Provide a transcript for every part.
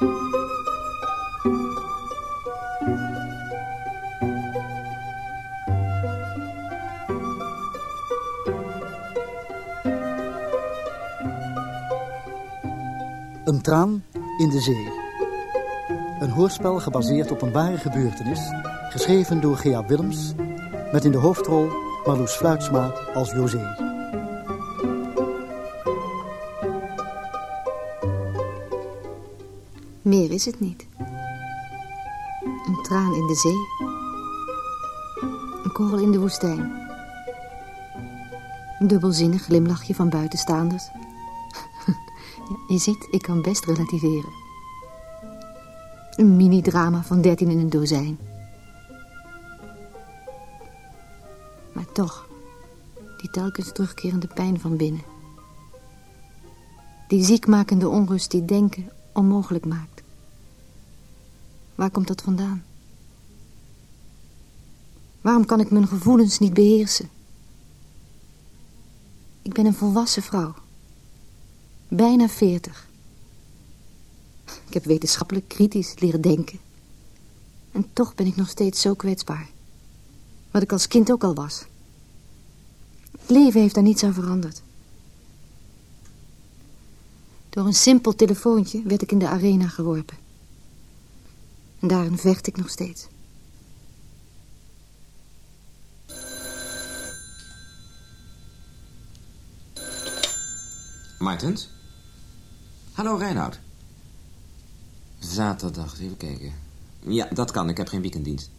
Een traan in de zee. Een hoorspel gebaseerd op een ware gebeurtenis, geschreven door Gea Willems, met in de hoofdrol Marloes Fluitsma als José. Is het niet. Een traan in de zee. Een korrel in de woestijn. Een dubbelzinnig glimlachje van buitenstaanders. Je ziet, ik kan best relativeren. Een mini-drama van dertien in een dozijn. Maar toch, die telkens terugkerende pijn van binnen. Die ziekmakende onrust die denken onmogelijk maakt. Waar komt dat vandaan? Waarom kan ik mijn gevoelens niet beheersen? Ik ben een volwassen vrouw. Bijna veertig. Ik heb wetenschappelijk kritisch leren denken. En toch ben ik nog steeds zo kwetsbaar. Wat ik als kind ook al was. Het leven heeft daar niets aan veranderd. Door een simpel telefoontje werd ik in de arena geworpen. En daarin vecht ik nog steeds. Martens? Hallo, Reinoud. Zaterdag, even kijken. Ja, dat kan. Ik heb geen weekenddienst.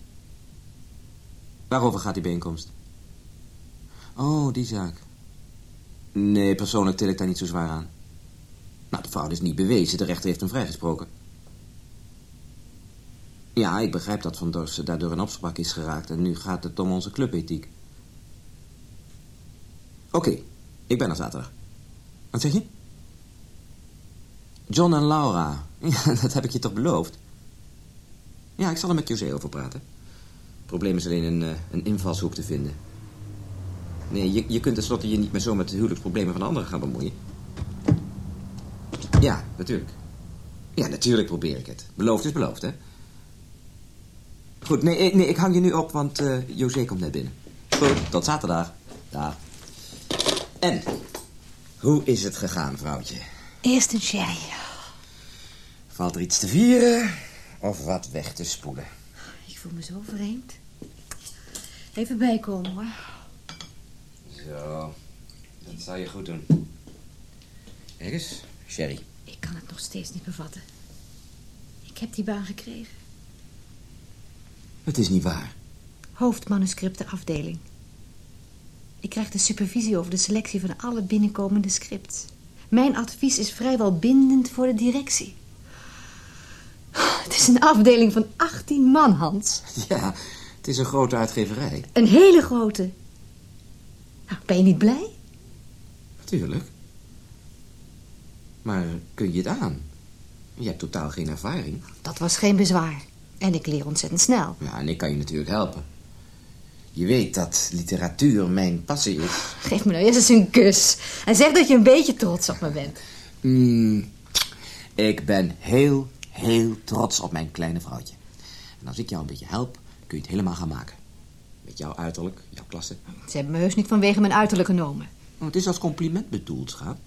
Waarover gaat die bijeenkomst? Oh, die zaak. Nee, persoonlijk til ik daar niet zo zwaar aan. Nou, de fout is niet bewezen. De rechter heeft hem vrijgesproken. Ja, ik begrijp dat Van Dorsen daardoor in opspraak is geraakt... en nu gaat het om onze clubethiek. Oké, ik ben er zaterdag. Wat zeg je? John en Laura. Ja, dat heb ik je toch beloofd? Ja, ik zal er met José over praten. Het probleem is alleen een, eh, een invalshoek te vinden. Nee, je, je kunt tenslotte je niet meer zo met de huwelijksproblemen van anderen gaan bemoeien. Ja, natuurlijk. Ja, natuurlijk probeer ik het. Beloofd is beloofd, hè? Goed, nee, nee ik hang je nu op, want uh, José komt net binnen. Goed, tot zaterdag. Dag. En, hoe is het gegaan, vrouwtje? Eerst een sherry. Valt er iets te vieren of wat weg te spoelen? Ik voel me zo vreemd. Even bijkomen, hoor. Zo, dat zou je goed doen. Kijk eens, Sherry. Ik kan het nog steeds niet bevatten. Ik heb die baan gekregen. Het is niet waar. Hoofdmanuscriptenafdeling. Ik krijg de supervisie over de selectie van alle binnenkomende scripts. Mijn advies is vrijwel bindend voor de directie. Het is een afdeling van 18 man, Hans. Ja, het is een grote uitgeverij. Een hele grote. Nou, ben je niet blij? Natuurlijk. Maar kun je het aan? Je hebt totaal geen ervaring. Dat was geen bezwaar. En ik leer ontzettend snel. Ja, en ik kan je natuurlijk helpen. Je weet dat literatuur mijn passie is. Geef me nou eerst eens een kus. En zeg dat je een beetje trots op me bent. Mm, ik ben heel, heel trots op mijn kleine vrouwtje. En als ik jou een beetje help, kun je het helemaal gaan maken. Met jouw uiterlijk, jouw klasse. Ze hebben me heus niet vanwege mijn uiterlijk genomen. Oh, het is als compliment bedoeld, schat.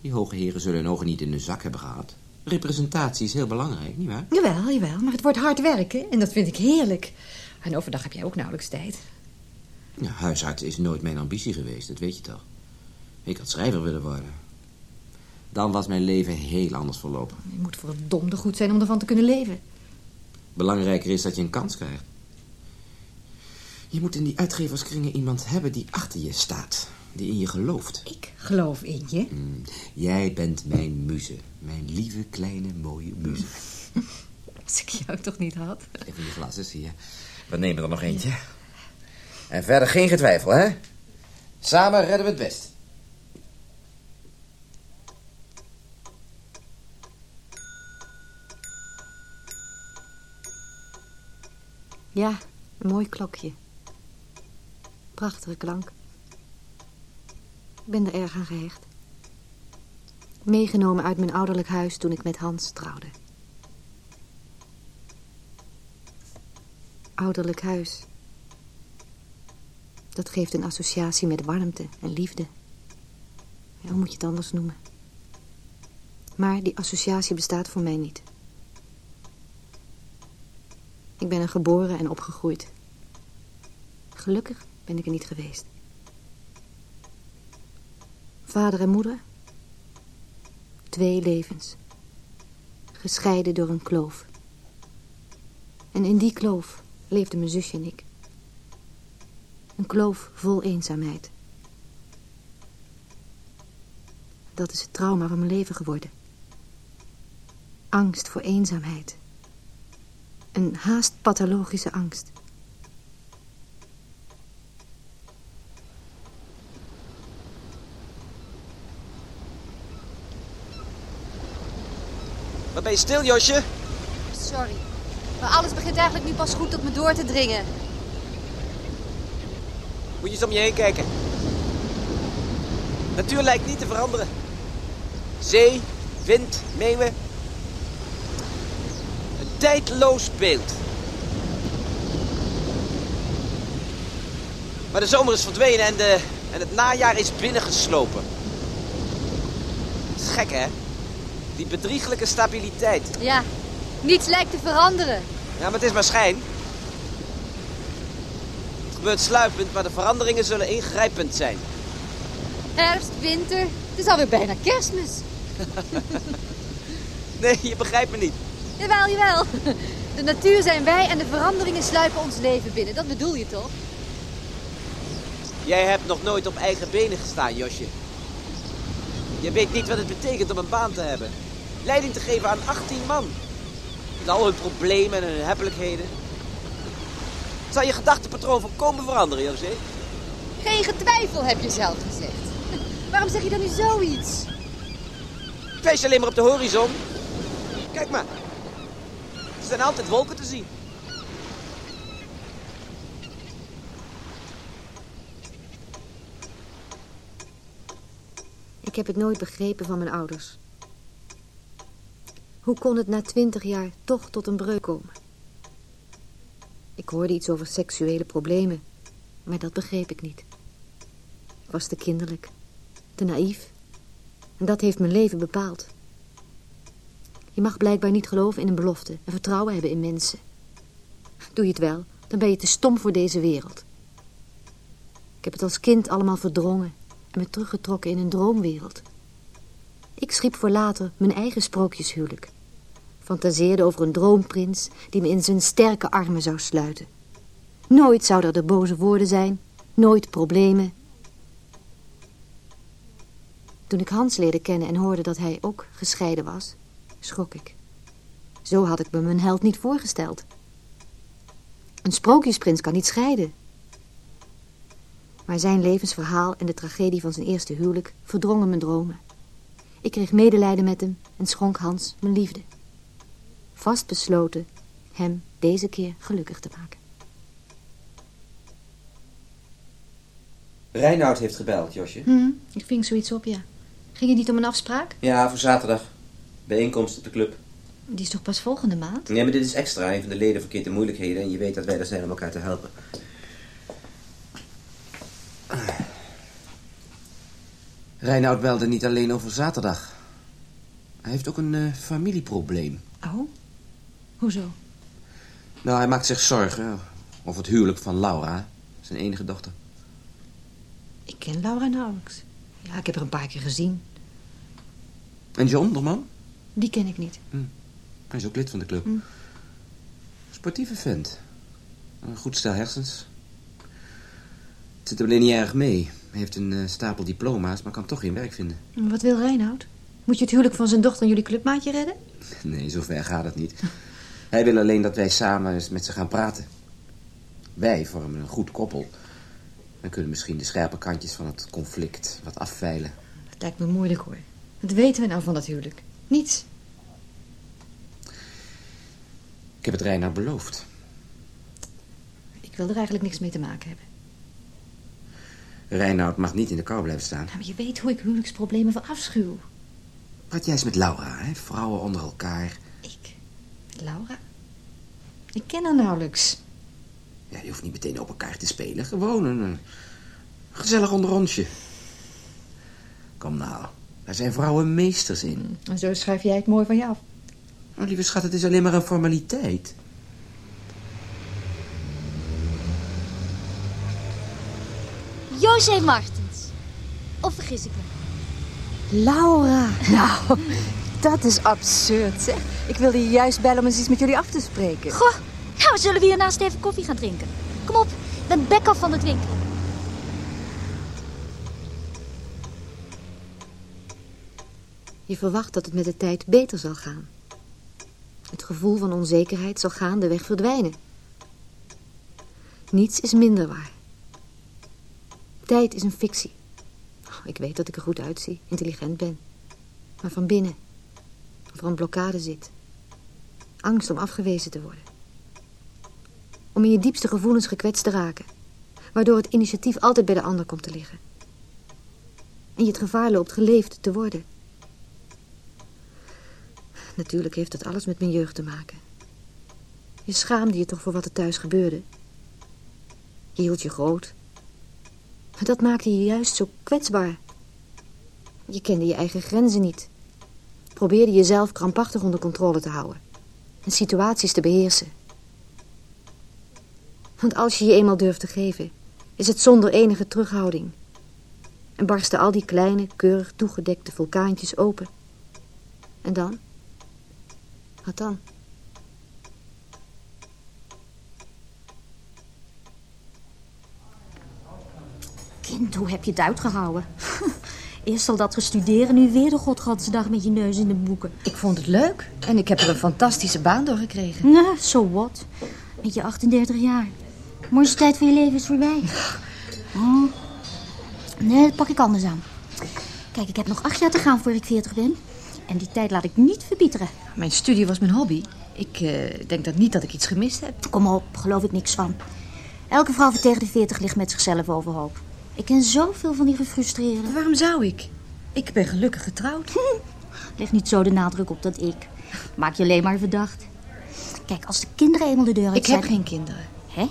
Die hoge heren zullen hun ogen niet in hun zak hebben gehad. Representatie is heel belangrijk, nietwaar? Jawel, jawel, maar het wordt hard werken en dat vind ik heerlijk. En overdag heb jij ook nauwelijks tijd. Ja, huisarts is nooit mijn ambitie geweest, dat weet je toch. Ik had schrijver willen worden. Dan was mijn leven heel anders verlopen. Je moet verdomde goed zijn om ervan te kunnen leven. Belangrijker is dat je een kans krijgt. Je moet in die uitgeverskringen iemand hebben die achter je staat. Die in je gelooft. Ik geloof in je? Mm, jij bent mijn muze. Mijn lieve, kleine, mooie muze. Als ik jou toch niet had. Even je glazen, zie je. We nemen er nog eentje. En verder geen getwijfel, hè? Samen redden we het best. Ja, een mooi klokje. Prachtige klank. Ik ben er erg aan gehecht. Meegenomen uit mijn ouderlijk huis toen ik met Hans trouwde. Ouderlijk huis. Dat geeft een associatie met warmte en liefde. Hoe moet je het anders noemen? Maar die associatie bestaat voor mij niet. Ik ben er geboren en opgegroeid. Gelukkig ben ik er niet geweest. Vader en moeder. Twee levens. Gescheiden door een kloof. En in die kloof leefden mijn zusje en ik. Een kloof vol eenzaamheid. Dat is het trauma van mijn leven geworden. Angst voor eenzaamheid. Een haast pathologische angst. Je stil, Josje? Sorry, maar alles begint eigenlijk nu pas goed tot me door te dringen. Moet je eens om je heen kijken. Natuur lijkt niet te veranderen. Zee, wind, meeuwen. Een tijdloos beeld. Maar de zomer is verdwenen en, de, en het najaar is binnengeslopen. Het is gek, hè? Die bedrieglijke stabiliteit. Ja, niets lijkt te veranderen. Ja, maar het is maar schijn. Het gebeurt sluipend, maar de veranderingen zullen ingrijpend zijn. Herfst, winter, het is alweer bijna kerstmis. Nee, je begrijpt me niet. Jawel, jawel. De natuur zijn wij en de veranderingen sluipen ons leven binnen. Dat bedoel je toch? Jij hebt nog nooit op eigen benen gestaan, Josje. Je weet niet wat het betekent om een baan te hebben. Leiding te geven aan 18 man. Met al hun problemen en hun hebbelijkheden. Het zal je gedachtepatroon volkomen veranderen, José. Geen getwijfel, heb je zelf gezegd. Waarom zeg je dan nu zoiets? Je alleen maar op de horizon. Kijk maar. Er zijn altijd wolken te zien. Ik heb het nooit begrepen van mijn ouders. Hoe kon het na twintig jaar toch tot een breuk komen? Ik hoorde iets over seksuele problemen, maar dat begreep ik niet. Ik was te kinderlijk, te naïef. En dat heeft mijn leven bepaald. Je mag blijkbaar niet geloven in een belofte en vertrouwen hebben in mensen. Doe je het wel, dan ben je te stom voor deze wereld. Ik heb het als kind allemaal verdrongen en me teruggetrokken in een droomwereld. Ik schiep voor later mijn eigen sprookjeshuwelijk. Fantaseerde over een droomprins die me in zijn sterke armen zou sluiten. Nooit zouden er boze woorden zijn, nooit problemen. Toen ik Hans leerde kennen en hoorde dat hij ook gescheiden was, schrok ik. Zo had ik me mijn held niet voorgesteld. Een sprookjesprins kan niet scheiden. Maar zijn levensverhaal en de tragedie van zijn eerste huwelijk verdrongen mijn dromen. Ik kreeg medelijden met hem en schonk Hans mijn liefde. Vast besloten hem deze keer gelukkig te maken. Reinoud heeft gebeld, Josje. Hm, ik ving zoiets op, ja. Ging het niet om een afspraak? Ja, voor zaterdag. Bijeenkomst op de club. Die is toch pas volgende maand? Nee, maar dit is extra. Een van de leden verkeert in moeilijkheden en je weet dat wij er zijn om elkaar te helpen. Reinoud belde niet alleen over zaterdag. Hij heeft ook een eh, familieprobleem. Oh, hoezo? Nou, hij maakt zich zorgen over het huwelijk van Laura, zijn enige dochter. Ik ken Laura nauwelijks. Ja, ik heb haar een paar keer gezien. En John, de man? Die ken ik niet. Hij is ook lid van de club. Hm. Sportieve vent. Een goed stel hersens. Het zit hem alleen niet erg mee. Hij heeft een eh, stapel diploma's, maar kan toch geen werk vinden. Wat wil Reinoud? Moet je het huwelijk van zijn dochter en jullie clubmaatje redden? Nee, zover gaat het niet. Hij wil alleen dat wij samen eens met ze gaan praten. Wij vormen een goed koppel. Dan kunnen misschien de scherpe kantjes van het conflict wat afveilen. Dat lijkt me moeilijk hoor. Wat weten we nou van dat huwelijk? Niets. Ik heb het Reinoud beloofd. Ik wil er eigenlijk niks mee te maken hebben. Reinoud mag niet in de kou blijven staan. Ja, maar je weet hoe ik huwelijksproblemen van afschuw. Praat jij eens met Laura, hè? Vrouwen onder elkaar. Ik? Laura? Ik ken haar nauwelijks. Ja, je hoeft niet meteen op elkaar te spelen. Gewoon een, een gezellig onderrondje. Kom nou, daar zijn vrouwen meesters in. En zo schrijf jij het mooi van je af. Oh, lieve schat, het is alleen maar een formaliteit. José Martens. Of vergis ik me? Laura. Nou, dat is absurd, zeg. Ik wilde je juist bellen om eens iets met jullie af te spreken. Goh, nou zullen we hiernaast even koffie gaan drinken. Kom op, ben bek af van het winkelen. Je verwacht dat het met de tijd beter zal gaan. Het gevoel van onzekerheid zal gaandeweg verdwijnen. Niets is minder waar. Tijd is een fictie. Oh, Ik weet dat ik er goed uitzie, intelligent ben. Maar van binnen, of er een blokkade zit. Angst om afgewezen te worden. Om in je diepste gevoelens gekwetst te raken. Waardoor het initiatief altijd bij de ander komt te liggen. En je het gevaar loopt geleefd te worden. Natuurlijk heeft dat alles met mijn jeugd te maken. Je schaamde je toch voor wat er thuis gebeurde. Je hield je groot. Dat maakte je juist zo kwetsbaar. Je kende je eigen grenzen niet. Probeerde jezelf krampachtig onder controle te houden. En situaties te beheersen. Want als je je eenmaal durft te geven, is het zonder enige terughouding. En barsten al die kleine, keurig toegedekte vulkaantjes open. En dan? Wat dan? Kind, hoe heb je het uitgehouden? Eerst al dat studeren, nu weer de godgansdag met je neus in de boeken. Ik vond het leuk. En ik heb er een fantastische baan door gekregen. Nou, so what? Met je 38 jaar. De mooiste tijd van je leven is voorbij. Oh. Nee, dat pak ik anders aan. Kijk, ik heb nog acht jaar te gaan voor ik 40 ben. En die tijd laat ik niet verbieteren. Mijn studie was mijn hobby. Ik eh, denk dat niet dat ik iets gemist heb. Kom op, geloof ik niks van. Elke vrouw van tegen de 40 ligt met zichzelf overhoop. Ik ken zoveel van die gefrustreerden. Waarom zou ik? Ik ben gelukkig getrouwd. Leg niet zo de nadruk op dat ik. Maak je alleen maar verdacht. Kijk, als de kinderen eenmaal de deur uit Ik heb geen kinderen. Hè?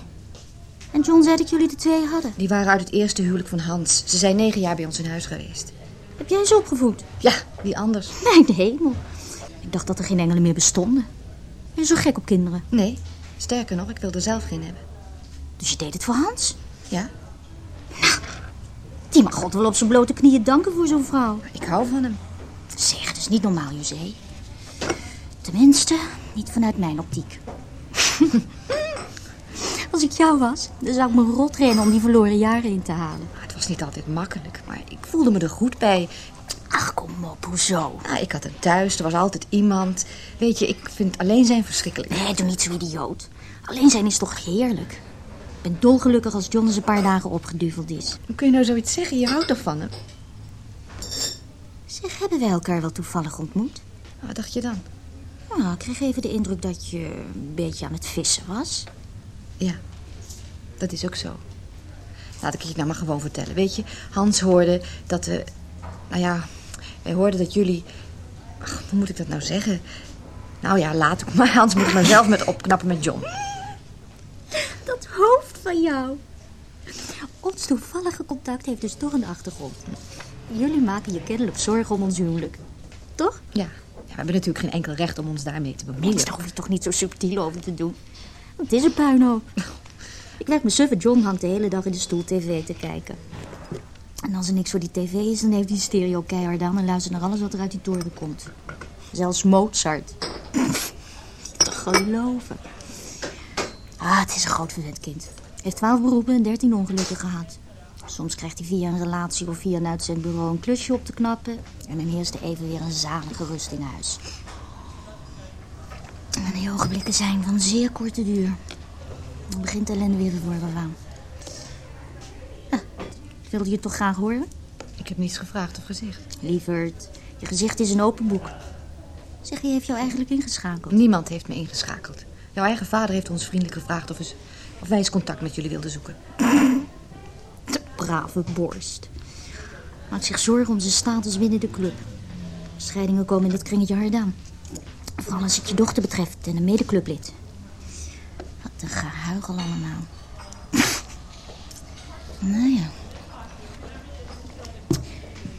En John zei dat jullie de twee hadden. Die waren uit het eerste huwelijk van Hans. Ze zijn negen jaar bij ons in huis geweest. Heb jij ze opgevoed? Ja, wie anders? Mijn hemel. Ik dacht dat er geen engelen meer bestonden. Ben je zo gek op kinderen? Nee, sterker nog, ik wilde er zelf geen hebben. Dus je deed het voor Hans? Ja, Die mag God wel op zijn blote knieën danken voor zo'n vrouw. ik hou van hem. Zeg, het is niet normaal, José. Tenminste, niet vanuit mijn optiek. Als ik jou was, dan zou ik me rot rennen om die verloren jaren in te halen. Het was niet altijd makkelijk, maar ik voelde me er goed bij. Ach, kom op, hoezo? Ah, ik had hem thuis, er was altijd iemand. Weet je, ik vind alleen zijn verschrikkelijk. Nee, doe niet zo idioot. Alleen zijn is toch heerlijk? Ik ben dolgelukkig als John eens een paar dagen opgeduveld is. Hoe kun je nou zoiets zeggen? Je houdt toch van hem? Zeg, hebben wij elkaar wel toevallig ontmoet? Wat dacht je dan? Nou, ik kreeg even de indruk dat je een beetje aan het vissen was. Ja, dat is ook zo. Laat ik het je nou maar gewoon vertellen. Weet je, Hans hoorde dat we... Nou ja, wij hoorden dat jullie... Ach, hoe moet ik dat nou zeggen? Nou ja, laat ik maar. Hans moet ik maar zelf met opknappen met John. Dat hoofd van jou. Ons toevallige contact heeft dus toch een achtergrond. Jullie maken je kennelijk zorgen om ons huwelijk. Toch? Ja, ja, we hebben natuurlijk geen enkel recht om ons daarmee te bemoeien. Daar hoef je toch niet zo subtiel over te doen. Want het is een puinhoop. Ik lijk me suffe John hangt de hele dag in de stoel tv te kijken. En als er niks voor die tv is, dan heeft hij stereo keihard aan... en luistert naar alles wat er uit die toren komt. Zelfs Mozart. Te geloven. Ah, het is een groot verwend kind. Heeft twaalf beroepen en dertien ongelukken gehad. Soms krijgt hij via een relatie of via een uitzendbureau een klusje op te knappen... en dan heerst er even weer een zalige rust in huis. En die ogenblikken zijn van zeer korte duur. Dan begint de ellende weer voor aan. Ah, wilde je het toch graag horen? Ik heb niets gevraagd of gezegd. Lieverd, je gezicht is een open boek. Zeg, wie heeft jou eigenlijk ingeschakeld? Niemand heeft me ingeschakeld. Jouw eigen vader heeft ons vriendelijk gevraagd of, eens- of wij eens contact met jullie wilden zoeken. De brave borst. Maakt zich zorgen om zijn status binnen de club. Scheidingen komen in dit kringetje hard aan. Vooral als het je dochter betreft en een medeclublid. Wat een gehuigel allemaal. Nou ja.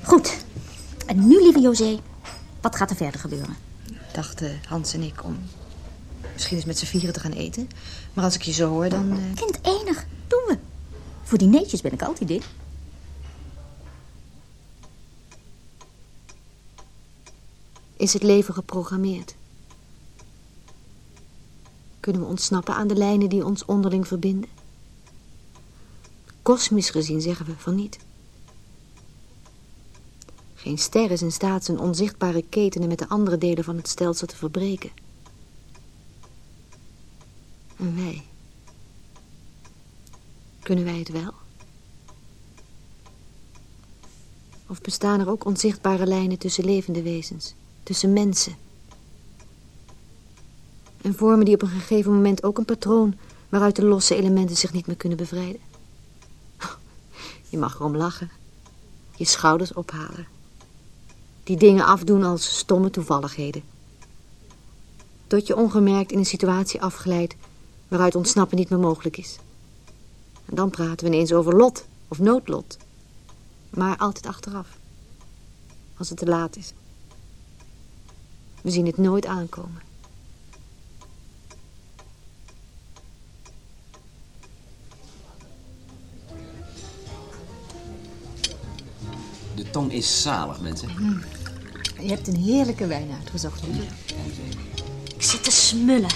Goed. En nu, lieve José, wat gaat er verder gebeuren? Dachten Hans en ik om misschien eens met z'n vieren te gaan eten. Maar als ik je zo hoor, dan... eh, Kind enig, doen we. Voor dineetjes ben ik altijd in. Is het leven geprogrammeerd? Kunnen we ontsnappen aan de lijnen die ons onderling verbinden? Kosmisch gezien zeggen we van niet. Geen ster is in staat zijn onzichtbare ketenen met de andere delen van het stelsel te verbreken. Wij? Kunnen wij het wel? Of bestaan er ook onzichtbare lijnen tussen levende wezens, tussen mensen? En vormen die op een gegeven moment ook een patroon waaruit de losse elementen zich niet meer kunnen bevrijden? Je mag erom lachen, je schouders ophalen, die dingen afdoen als stomme toevalligheden. Tot je ongemerkt in een situatie afglijdt waaruit ontsnappen niet meer mogelijk is. En dan praten we ineens over lot of noodlot. Maar altijd achteraf. Als het te laat is. We zien het nooit aankomen. De tong is zalig, mensen. Je hebt een heerlijke wijn uitgezocht, lieve. Ik zit te smullen.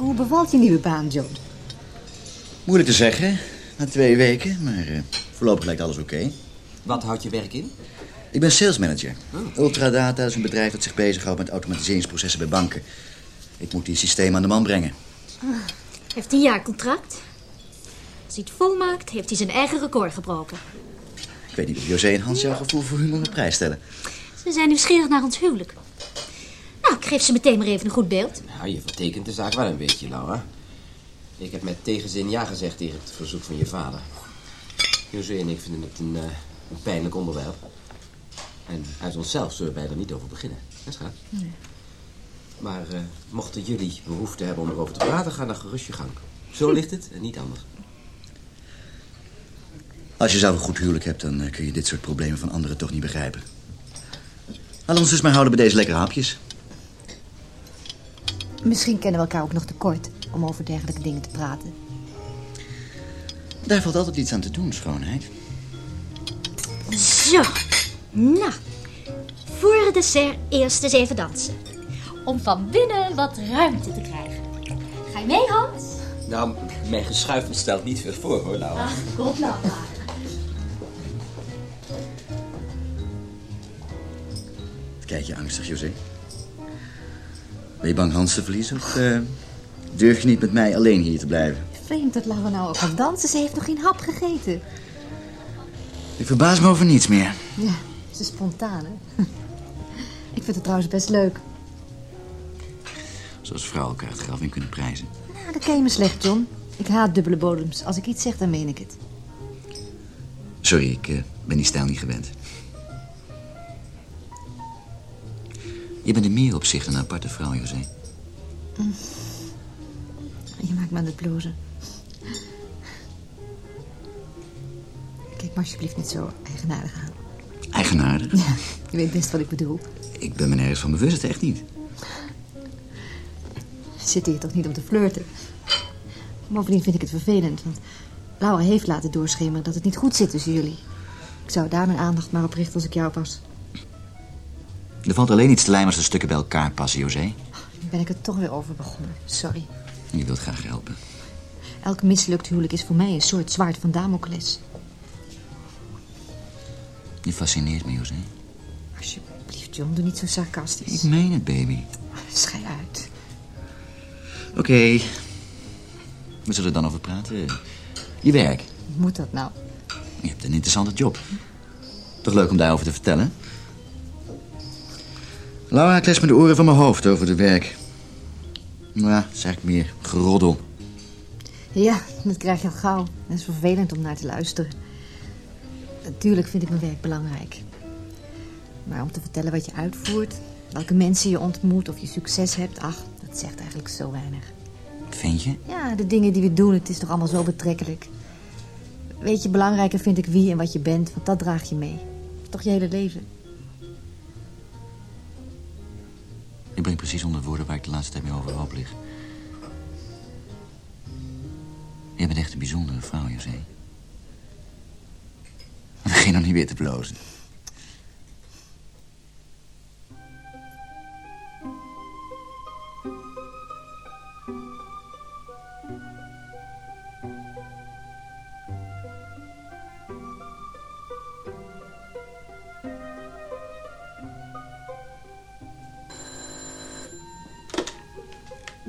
Hoe bevalt je nieuwe baan, John? Moeilijk te zeggen, na twee weken, maar eh, voorlopig lijkt alles oké. Wat houdt je werk in? Ik ben sales manager. Ultradata is een bedrijf dat zich bezighoudt met automatiseringsprocessen bij banken. Ik moet die systemen aan de man brengen. Heeft een jaar contract. Als hij het volmaakt, heeft hij zijn eigen record gebroken. Ik weet niet of José en Hans jouw gevoel voor humor op prijs stellen. Ze zijn nieuwsgierig naar ons huwelijk. Geef ze meteen maar even een goed beeld. Nou, je vertekent de zaak wel een beetje, Laura. Ik heb met tegenzin ja gezegd tegen het verzoek van je vader. José en ik vinden het een, eh, een pijnlijk onderwerp. En uit onszelf zullen wij er niet over beginnen. Hè, schat? Maar eh, mochten jullie behoefte hebben om erover te praten, ga dan gerust je gang. Zo ligt het en niet anders. Als je zelf een goed huwelijk hebt, dan eh, kun je dit soort problemen van anderen toch niet begrijpen. Laten we ons dus maar houden bij deze lekkere hapjes. Misschien kennen we elkaar ook nog te kort om over dergelijke dingen te praten. Daar valt altijd iets aan te doen, schoonheid. Zo. Nou, voor het dessert eerst eens even dansen. Om van binnen wat ruimte te krijgen. Ga je mee, Hans? Nou, mijn geschuifel stelt niet veel voor, hoor, Laura. Kom nou maar. Kijk je angstig, José. Ben je bang Hans te verliezen? Of eh, durf je niet met mij alleen hier te blijven? Vreemd dat Laura nou ook gaat dansen. Ze heeft nog geen hap gegeten. Ik verbaas me over niets meer. Ja, ze is spontaan, hè? Ik vind het trouwens best leuk. Zoals vrouwen elkaar het graf in kunnen prijzen. Nou, dat ken je me slecht, John. Ik haat dubbele bodems. Als ik iets zeg, dan meen ik het. Sorry, ik eh, ben die stijl niet gewend. Je bent in meer opzichten een aparte vrouw, José. Je maakt me aan het blozen. Kijk me alsjeblieft niet zo eigenaardig aan. Eigenaardig. Ja, je weet best wat ik bedoel. Ik ben me nergens van bewust, echt niet. Zitten hier toch niet om te flirten. Bovendien vind ik het vervelend, want Laura heeft laten doorschemeren dat het niet goed zit tussen jullie. Ik zou daar mijn aandacht maar op richten als ik jou was. Er valt alleen iets te lijmen als de stukken bij elkaar passen, José. Nu ben ik er toch weer over begonnen. Sorry. Je wilt graag helpen. Elk mislukt huwelijk is voor mij een soort zwaard van Damocles. Je fascineert me, José. Alsjeblieft, John, doe niet zo sarcastisch. Ik meen het, baby. Schij uit. Oké. We zullen er dan over praten. Je werk. Moet dat nou? Je hebt een interessante job. Toch leuk om daarover te vertellen? Laura klest me de oren van mijn hoofd over de werk. Nou, ja, het is eigenlijk meer geroddel. Ja, dat krijg je al gauw. Dat is vervelend om naar te luisteren. Natuurlijk vind ik mijn werk belangrijk. Maar om te vertellen wat je uitvoert, welke mensen je ontmoet of je succes hebt, ach, dat zegt eigenlijk zo weinig. Vind je? Ja, de dingen die we doen, het is toch allemaal zo betrekkelijk. Weet je, belangrijker vind ik wie en wat je bent, want dat draag je mee. Toch je hele leven. Ik breng precies onder woorden waar ik de laatste tijd mee overhoop lig. Je bent echt een bijzondere vrouw, José. Begin nog niet weer te blozen.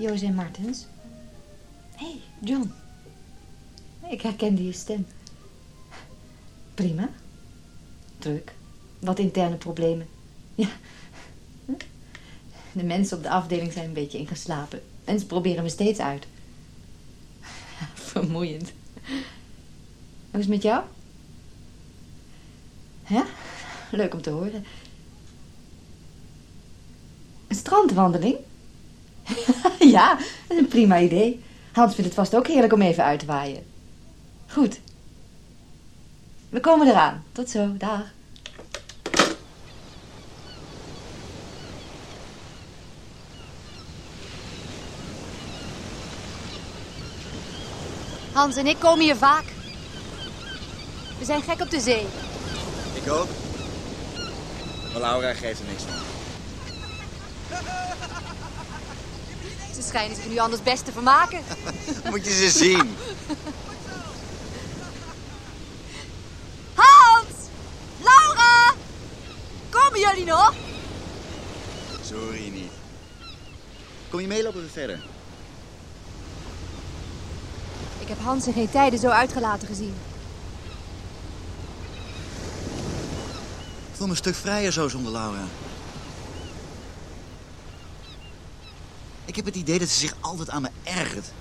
José Martens. Hé, hey, John. Ik herkende je stem. Prima. Druk. Wat interne problemen. Ja. De mensen op de afdeling zijn een beetje ingeslapen. En ze proberen me steeds uit. Vermoeiend. Hoe is het met jou? Ja? Leuk om te horen. Een strandwandeling? ja, dat is een prima idee. Hans vindt het vast ook heerlijk om even uit te waaien. Goed. We komen eraan. Tot zo, dag. Hans en ik komen hier vaak. We zijn gek op de zee. Ik ook. Maar Laura geeft er niks van. Ze schijnen zich nu anders best te vermaken. Moet je ze zien. Hans! Laura! Komen jullie nog? Sorry niet. Kom je meelopen we verder? Ik heb Hans in geen tijden zo uitgelaten gezien. Ik voel me een stuk vrijer zo zonder Laura. Ik heb het idee dat ze zich altijd aan me ergert.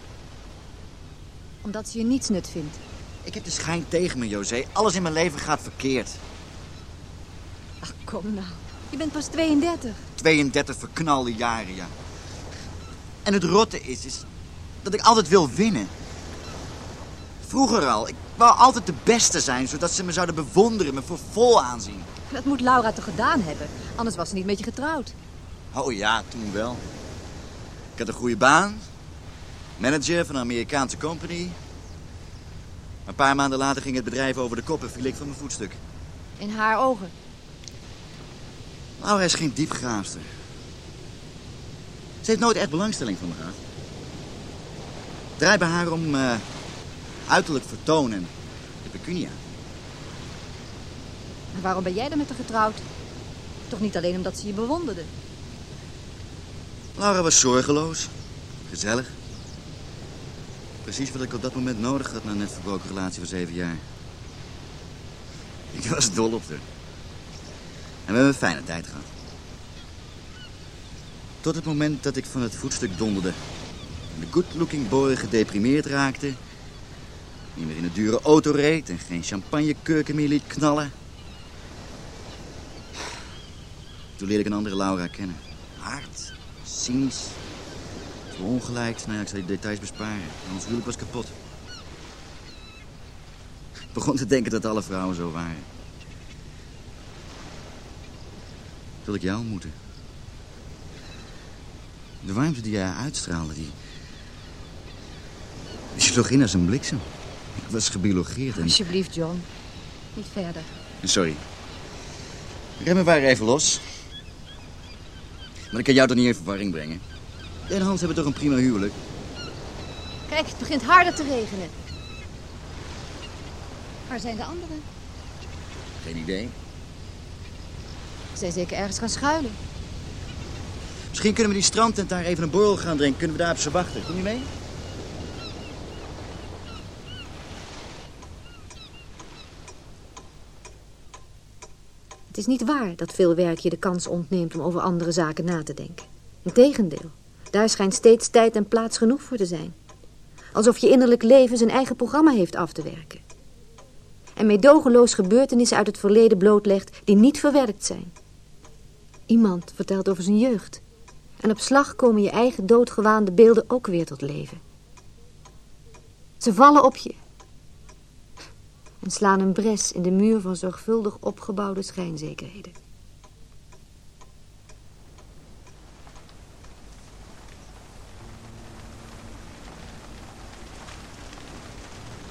Omdat ze je niets nut vindt. Ik heb de schijn tegen me, José. Alles in mijn leven gaat verkeerd. Ach, kom nou. Je bent pas 32. 32 verknalde jaren, ja. En het rotte is, is dat ik altijd wil winnen. Vroeger al. Ik wou altijd de beste zijn, zodat ze me zouden bewonderen, me voor vol aanzien. Dat moet Laura toch gedaan hebben? Anders was ze niet met je getrouwd. Oh ja, toen wel. Ik had een goede baan. Manager van een Amerikaanse company. Een paar maanden later ging het bedrijf over de kop en viel ik van mijn voetstuk. In haar ogen. Laura is geen diepgraafster. Ze heeft nooit echt belangstelling voor me gehad. Het draait bij haar om eh, uiterlijk vertoon en de pecunia. Maar waarom ben jij dan met haar getrouwd? Toch niet alleen omdat ze je bewonderde. Laura was zorgeloos, gezellig. Precies wat ik op dat moment nodig had na een net verbroken relatie van zeven jaar. Ik was dol op haar. En we hebben een fijne tijd gehad. Tot het moment dat ik van het voetstuk donderde. De good-looking boy gedeprimeerd raakte. Niet meer in een dure auto reed en geen champagnekurken meer liet knallen. Toen leerde ik een andere Laura kennen. Hard, cynisch, ongelijk. Nou ja, ik zal je details besparen. Ons huwelijk was kapot. Ik begon te denken dat alle vrouwen zo waren. Wil ik jou ontmoeten? De warmte die jij uitstraalde, die... Die sloeg in als een bliksem. Ik was gebiologeerd en... Alsjeblieft, John. Niet verder. Sorry. Remmen waren even los. Maar ik kan jou toch niet in verwarring brengen? Jij en Hans hebben toch een prima huwelijk? Kijk, het begint harder te regenen. Waar zijn de anderen? Geen idee. Ze zijn zeker ergens gaan schuilen. Misschien kunnen we die strandtent daar even een borrel gaan drinken. Kunnen we daar op ze wachten. Kom je mee? Het is niet waar dat veel werk je de kans ontneemt om over andere zaken na te denken. Integendeel, daar schijnt steeds tijd en plaats genoeg voor te zijn. Alsof je innerlijk leven zijn eigen programma heeft af te werken. En meedogenloos gebeurtenissen uit het verleden blootlegt die niet verwerkt zijn. Iemand vertelt over zijn jeugd. En op slag komen je eigen doodgewaande beelden ook weer tot leven. Ze vallen op je. En slaan een bres in de muur van zorgvuldig opgebouwde schijnzekerheden.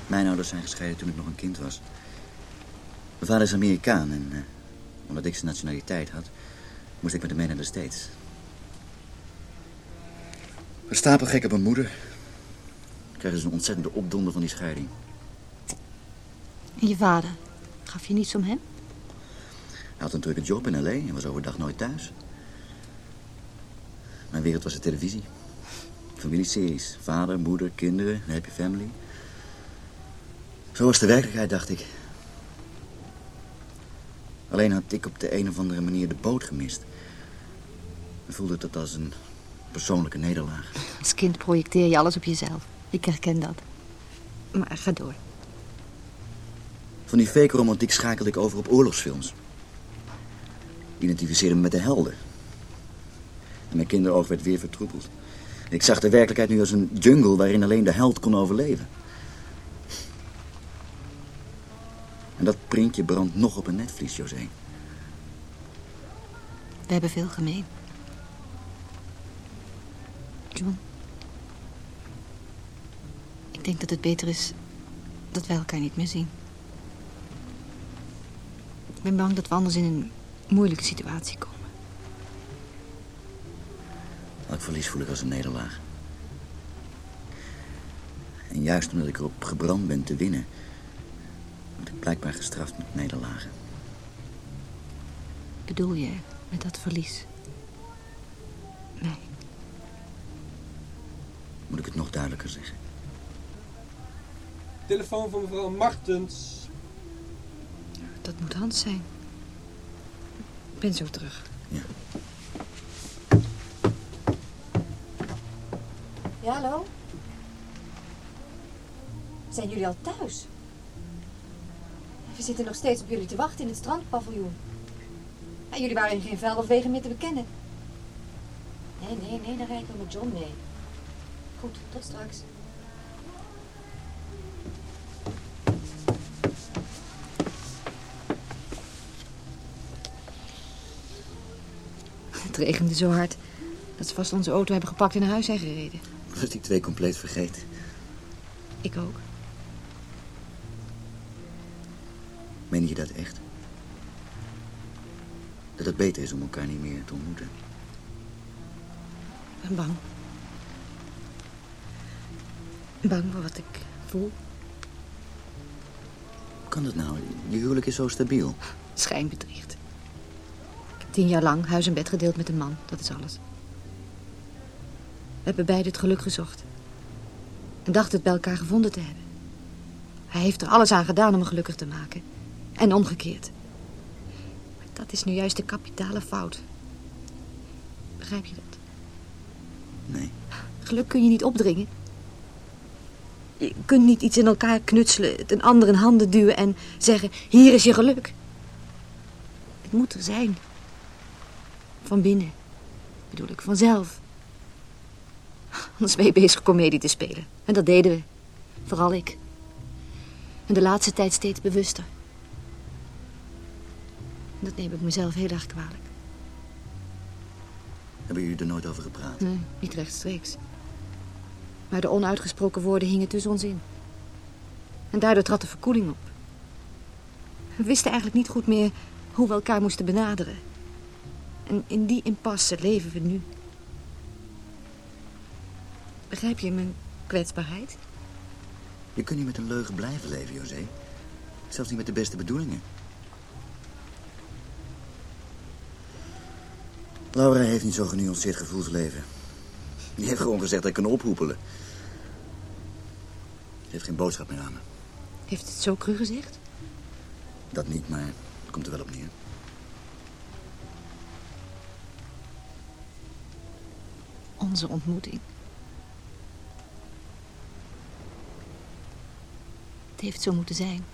Mijn ouders zijn gescheiden toen ik nog een kind was. Mijn vader is Amerikaan en eh, omdat ik zijn nationaliteit had, moest ik met hem mee naar de States. Een stapelgek op mijn moeder. Krijgen ze een ontzettende opdonder van die scheiding. En je vader? Gaf je niets om hem? Hij had een drukke job in L.A. en was overdag nooit thuis. Mijn wereld was de televisie. Familieseries. Vader, moeder, kinderen, een happy family. Zo was de werkelijkheid, dacht ik. Alleen had ik op de een of andere manier de boot gemist. En voelde dat als een persoonlijke nederlaag. Als kind projecteer je alles op jezelf. Ik herken dat. Maar ga door. Van die fake romantiek schakelde ik over op oorlogsfilms. Identificeerde me met de helden. En mijn kinderoog werd weer vertroebeld. Ik zag de werkelijkheid nu als een jungle waarin alleen de held kon overleven. En dat printje brandt nog op een netvlies, José. We hebben veel gemeen. John. Ik denk dat het beter is dat wij elkaar niet meer zien. Ik ben bang dat we anders in een moeilijke situatie komen. Elk verlies voel ik als een nederlaag. En juist omdat ik erop gebrand ben te winnen... word ik blijkbaar gestraft met nederlagen. Bedoel je met dat verlies? Nee. Moet ik het nog duidelijker zeggen? Telefoon van mevrouw Martens. Dat moet Hans zijn. Ik ben zo terug. Ja. Ja, hallo? Zijn jullie al thuis? We zitten nog steeds op jullie te wachten in het strandpaviljoen. En jullie waren in geen vel of wegen meer te bekennen. Nee, nee, nee, dan rijd ik wel met John mee. Goed, tot straks. Regende zo hard dat ze vast onze auto hebben gepakt en naar huis zijn gereden. Ik was die twee compleet vergeten. Ik ook. Meen je dat echt? Dat het beter is om elkaar niet meer te ontmoeten? Ik ben bang. Bang voor wat ik voel. Hoe kan dat nou? Je huwelijk is zo stabiel. Schijnbedriegt. Tien jaar lang huis en bed gedeeld met een man. Dat is alles. We hebben beide het geluk gezocht. En dachten het bij elkaar gevonden te hebben. Hij heeft er alles aan gedaan om me gelukkig te maken. En omgekeerd. Maar dat is nu juist de kapitale fout. Begrijp je dat? Nee. Geluk kun je niet opdringen. Je kunt niet iets in elkaar knutselen, het een ander in handen duwen en zeggen: hier is je geluk. Het moet er zijn. Van binnen, bedoel ik, vanzelf. Anders ben je bezig komedie te spelen. En dat deden we. Vooral ik. En de laatste tijd steeds bewuster. En dat neem ik mezelf heel erg kwalijk. Hebben jullie er nooit over gepraat? Nee, niet rechtstreeks. Maar de onuitgesproken woorden hingen tussen ons in. En daardoor trad de verkoeling op. We wisten eigenlijk niet goed meer hoe we elkaar moesten benaderen. En in die impasse leven we nu. Begrijp je mijn kwetsbaarheid? Je kunt niet met een leugen blijven leven, José. Zelfs niet met de beste bedoelingen. Laura heeft niet zo'n genuanceerd gevoelsleven. Die heeft gewoon gezegd dat ik kan ophoepelen. Ze heeft geen boodschap meer aan me. Heeft het zo cru gezegd? Dat niet, maar het komt er wel op neer. Onze ontmoeting. Het heeft zo moeten zijn.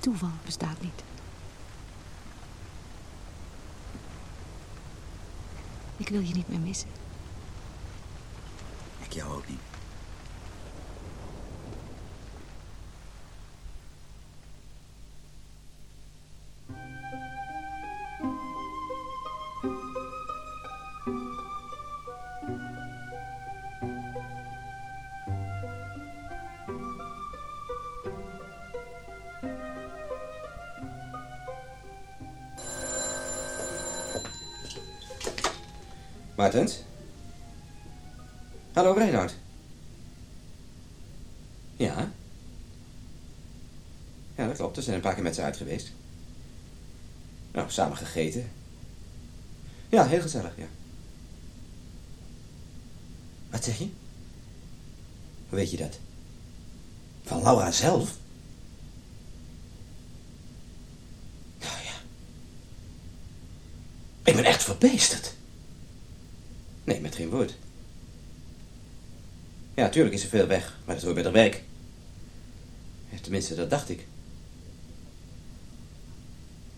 Toeval bestaat niet. Ik wil je niet meer missen. Ik jou ook niet. Hallo, Reinoud. Ja? Ja, dat klopt. We zijn een paar keer met ze uit geweest. Nou, samen gegeten. Ja, heel gezellig, ja. Wat zeg je? Hoe weet je dat? Van Laura zelf? Nou ja. Ik ben echt verbijsterd. Nee, met geen woord. Ja, tuurlijk is ze veel weg, maar dat hoort bij haar werk. Ja, tenminste, dat dacht ik.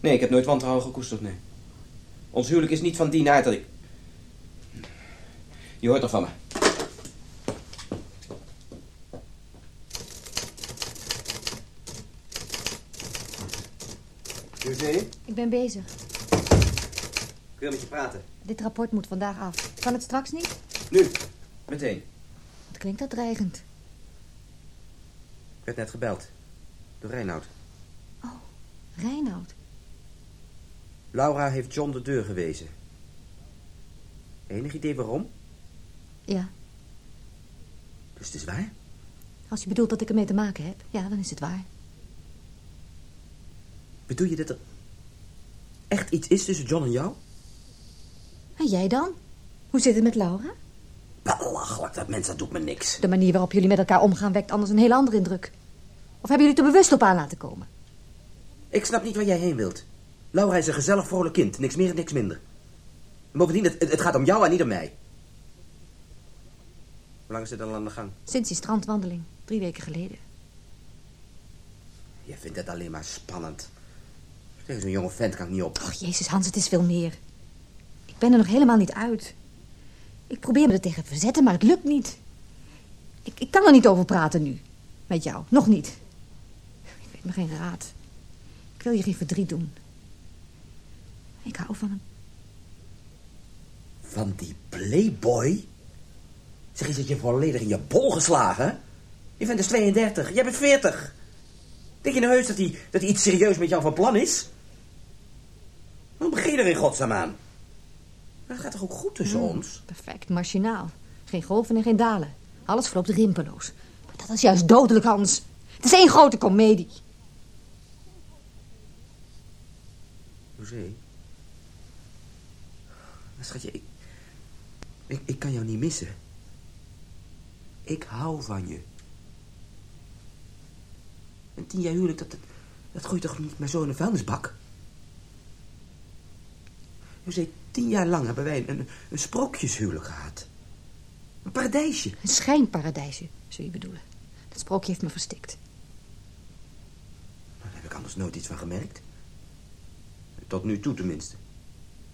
Nee, ik heb nooit wantrouwen gekoesterd, nee. Ons huwelijk is niet van die aard dat ik... Je hoort toch van me. José, Ik ben bezig. Ik wil met je praten. Dit rapport moet vandaag af. Kan het straks niet? Nu, meteen. Wat klinkt dat dreigend? Ik werd net gebeld. Door Reinoud. Reinoud. Laura heeft John de deur gewezen. Enig idee waarom? Ja, Dus het is waar? als je bedoelt dat ik ermee te maken heb, ja, dan is het waar. Bedoel je dat er echt iets is tussen John en jou? En jij dan? Hoe zit het met Laura? Belachelijk, dat mens, dat doet me niks. De manier waarop jullie met elkaar omgaan wekt anders een heel andere indruk. Of hebben jullie het er bewust op aan laten komen? Ik snap niet waar jij heen wilt. Laura is een gezellig, vrolijk kind. Niks meer en niks minder. En bovendien, het, het gaat om jou en niet om mij. Hoe lang is het al aan de gang? Sinds die strandwandeling, drie weken geleden. Je vindt het alleen maar spannend. Tegen zo'n jonge vent kan ik niet op. Och, jezus Hans, het is veel meer. Ben er nog helemaal niet uit. Ik probeer me er tegen te verzetten, maar het lukt niet. Ik, ik kan er niet over praten nu. Met jou, nog niet. Ik weet me geen raad. Ik wil je geen verdriet doen. Ik hou van hem. Van die playboy? Zeg, is het je volledig in je bol geslagen? Je bent dus 32, jij bent 40. Denk je nou heus dat hij, dat iets serieus met jou van plan is? Hoe begin je er in godsnaam aan? Maar het gaat toch ook goed tussen ons? Perfect, machinaal. Geen golven en geen dalen. Alles verloopt rimpeloos. Maar dat is juist dodelijk, Hans. Het is één grote komedie. José? Schatje, ik, ik, ik kan jou niet missen. Ik hou van je. En tien jaar huwelijk, dat, dat, dat toch niet maar zo in een vuilnisbak? José, tien jaar lang hebben wij een, een sprookjeshuwelijk gehad. Een paradijsje. Een schijnparadijsje, zul je bedoelen. Dat sprookje heeft me verstikt. Daar heb ik anders nooit iets van gemerkt. Tot nu toe tenminste.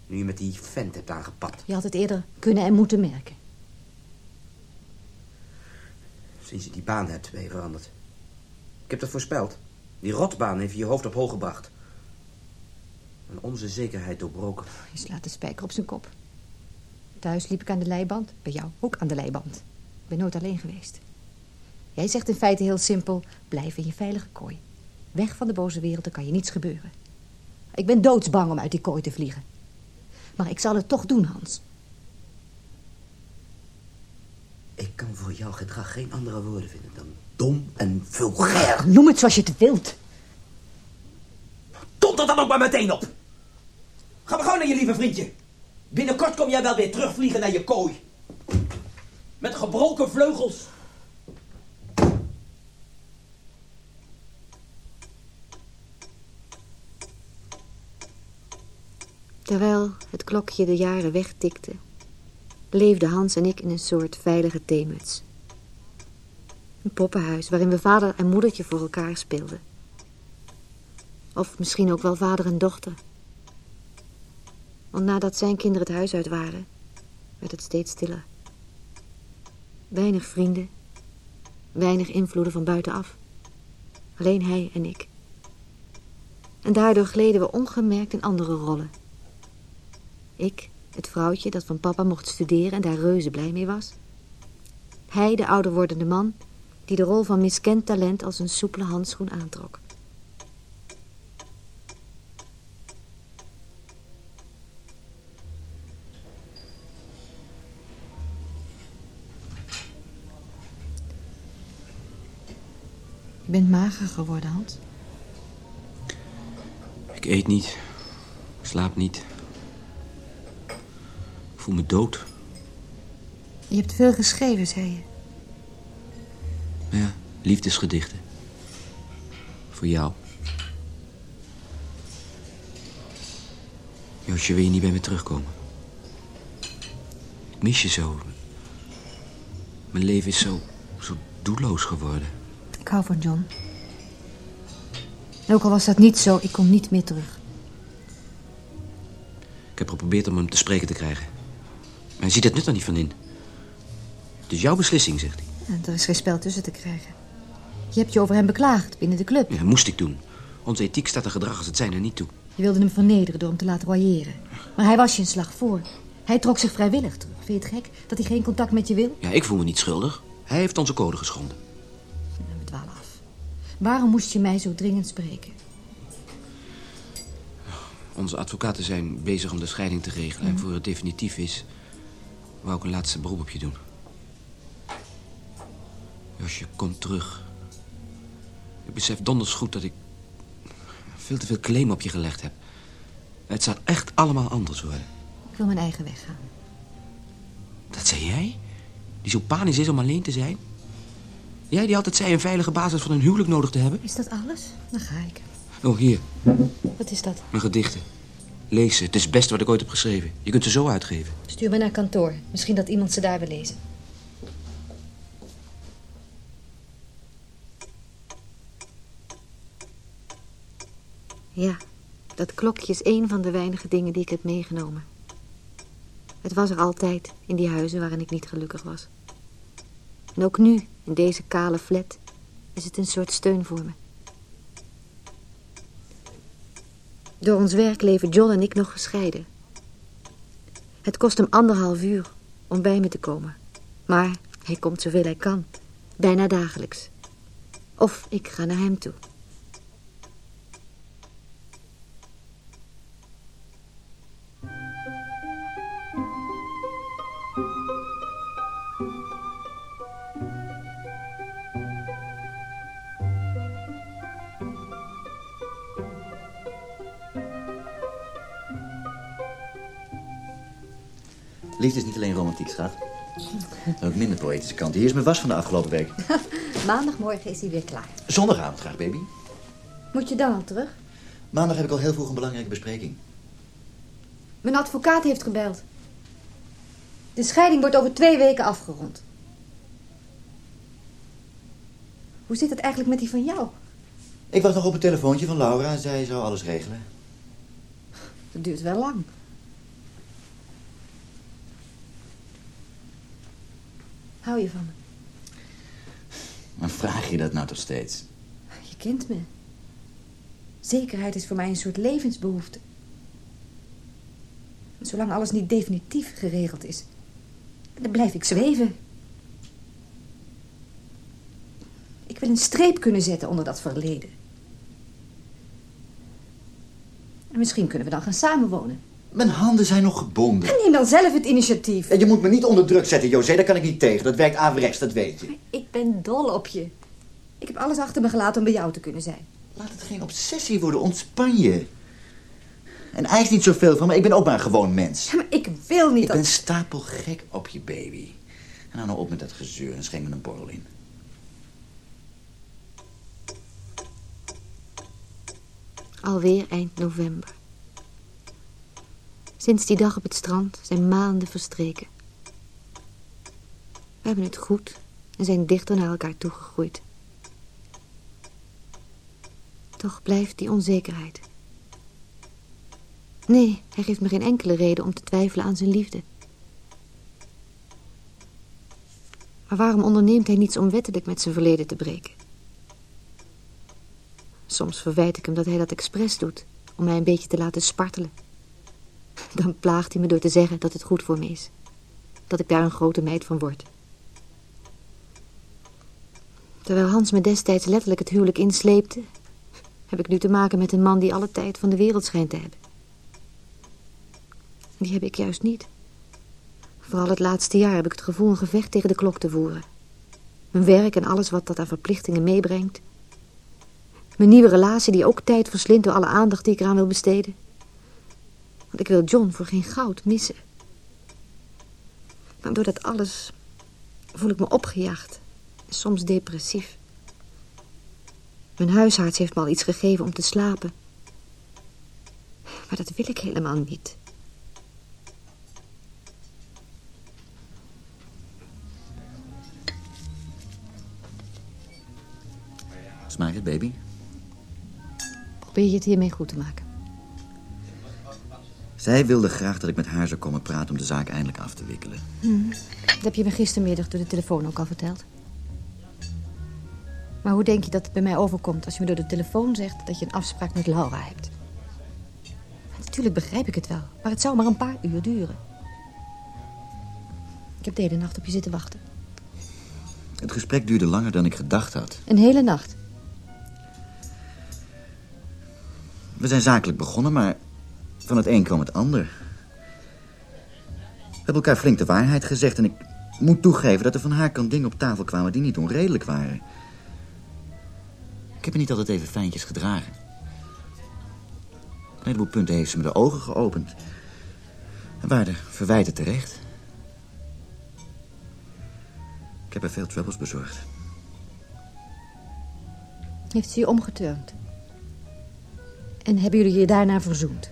Nu je met die vent hebt aangepapt. Je had het eerder kunnen en moeten merken. Sinds je die baan hebt, ben je veranderd. Ik heb dat voorspeld. Die rotbaan heeft je hoofd op hoog gebracht. En onze zekerheid doorbroken. Je slaat de spijker op zijn kop. Thuis liep ik aan de leiband. Bij jou ook aan de leiband. Ik ben nooit alleen geweest. Jij zegt in feite heel simpel... blijf in je veilige kooi. Weg van de boze wereld, er kan je niets gebeuren. Ik ben doodsbang om uit die kooi te vliegen. Maar ik zal het toch doen, Hans. Ik kan voor jouw gedrag geen andere woorden vinden dan dom en vulgair. Noem het zoals je het wilt. Tot er dan ook maar meteen op. Ga maar gewoon naar je lieve vriendje. Binnenkort kom jij wel weer terugvliegen naar je kooi. Met gebroken vleugels. Terwijl het klokje de jaren wegtikte, leefden Hans en ik in een soort veilige theemuts. Een poppenhuis waarin we vader en moedertje voor elkaar speelden. Of misschien ook wel vader en dochter. Want nadat zijn kinderen het huis uit waren, werd het steeds stiller. Weinig vrienden, weinig invloeden van buitenaf. Alleen hij en ik. En daardoor gleden we ongemerkt in andere rollen. Ik, het vrouwtje dat van papa mocht studeren en daar reuze blij mee was. Hij, de ouder wordende man, die de rol van miskend talent als een soepele handschoen aantrok. Je bent mager geworden, Hans. Ik eet niet. Ik slaap niet. Ik voel me dood. Je hebt veel geschreven, zei je. Ja, liefdesgedichten. Voor jou. Josje, wil je niet bij me terugkomen? Ik mis je zo. Mijn leven is zo, zo doelloos geworden. Ik hou van John. En ook al was dat niet zo, ik kom niet meer terug. Ik heb geprobeerd om hem te spreken te krijgen. Maar hij ziet het nut er niet van in. Het is jouw beslissing, zegt hij. Er is geen spel tussen te krijgen. Je hebt je over hem beklaagd binnen de club. Ja, moest ik doen. Onze ethiek staat een gedrag als het zijn er niet toe. Je wilde hem vernederen door hem te laten royeren. Maar hij was je een slag voor. Hij trok zich vrijwillig terug. Vind je het gek dat hij geen contact met je wil? Ja, ik voel me niet schuldig. Hij heeft onze code geschonden. Waarom moest je mij zo dringend spreken? Onze advocaten zijn bezig om de scheiding te regelen. En voor het definitief is, wou ik een laatste beroep op je doen. Josje, kom terug. Ik besef donders goed dat ik veel te veel claim op je gelegd heb. Het zou echt allemaal anders worden. Ik wil mijn eigen weg gaan. Dat zei jij? Die zo panisch is om alleen te zijn? Jij die altijd zei een veilige basis van een huwelijk nodig te hebben? Is dat alles? Dan ga ik. Oh, hier, Wat is dat? mijn gedichten. Lees ze, het is het beste wat ik ooit heb geschreven. Je kunt ze zo uitgeven. Stuur me naar kantoor. Misschien dat iemand ze daar wil lezen. Ja, dat klokje is een van de weinige dingen die ik heb meegenomen. Het was er altijd in die huizen waarin ik niet gelukkig was. En ook nu, in deze kale flat, is het een soort steun voor me. Door ons werk leven John en ik nog gescheiden. Het kost hem anderhalf uur om bij me te komen. Maar hij komt zoveel hij kan, bijna dagelijks. Of ik ga naar hem toe. Liefde is niet alleen romantiek, schat. Ook minder poëtische kant. Hier is mijn was van de afgelopen week. Maandagmorgen is hij weer klaar. Zondagavond graag, baby. Moet je dan al terug? Maandag heb ik al heel vroeg een belangrijke bespreking. Mijn advocaat heeft gebeld. De scheiding wordt over twee weken afgerond. Hoe zit het eigenlijk met die van jou? Ik wacht nog op een telefoontje van Laura. Zij zou alles regelen. Dat duurt wel lang. Hou je van me? Maar vraag je dat nou toch steeds? Je kent me. Zekerheid is voor mij een soort levensbehoefte. Zolang alles niet definitief geregeld is, dan blijf ik zweven. Ik wil een streep kunnen zetten onder dat verleden. En misschien kunnen we dan gaan samenwonen. Mijn handen zijn nog gebonden. En neem dan zelf het initiatief. Ja, je moet me niet onder druk zetten, José. Daar kan ik niet tegen. Dat werkt averechts, dat weet je. Ik ben dol op je. Ik heb alles achter me gelaten om bij jou te kunnen zijn. Laat het geen obsessie worden. Ontspan je. En eis niet zoveel van me. Ik ben ook maar een gewoon mens. Ja, maar ik wil niet Ik dat... ben stapelgek op je baby. En nou nou op met dat gezeur en schenk me een borrel in. Alweer eind november. Sinds die dag op het strand zijn maanden verstreken. We hebben het goed en zijn dichter naar elkaar toegegroeid. Toch blijft die onzekerheid. Nee, hij geeft me geen enkele reden om te twijfelen aan zijn liefde. Maar waarom onderneemt hij niets om wettelijk met zijn verleden te breken? Soms verwijt ik hem dat hij dat expres doet, om mij een beetje te laten spartelen. Dan plaagt hij me door te zeggen dat het goed voor me is. Dat ik daar een grote meid van word. Terwijl Hans me destijds letterlijk het huwelijk insleepte... heb ik nu te maken met een man die alle tijd van de wereld schijnt te hebben. Die heb ik juist niet. Vooral het laatste jaar heb ik het gevoel een gevecht tegen de klok te voeren. Mijn werk en alles wat dat aan verplichtingen meebrengt... Mijn nieuwe relatie die ook tijd verslindt door alle aandacht die ik eraan wil besteden. Want ik wil John voor geen goud missen. Maar door dat alles voel ik me opgejaagd. En soms depressief. Mijn huisarts heeft me al iets gegeven om te slapen. Maar dat wil ik helemaal niet. Smaakt het, baby? Probeer je het hiermee goed te maken. Zij wilde graag dat ik met haar zou komen praten om de zaak eindelijk af te wikkelen. Dat heb je me gistermiddag door de telefoon ook al verteld. Maar hoe denk je dat het bij mij overkomt als je me door de telefoon zegt dat je een afspraak met Laura hebt? Natuurlijk begrijp ik het wel, maar het zou maar een paar uur duren. Ik heb de hele nacht op je zitten wachten. Het gesprek duurde langer dan ik gedacht had. Een hele nacht. We zijn zakelijk begonnen, maar van het een kwam het ander. We hebben elkaar flink de waarheid gezegd en ik moet toegeven dat er van haar kant dingen op tafel kwamen die niet onredelijk waren. Ik heb me niet altijd even fijntjes gedragen. Een heleboel punten heeft ze me de ogen geopend. En waren de verwijten terecht. Ik heb haar veel troubles bezorgd. Heeft ze je omgeturnd? En hebben jullie je daarna verzoend?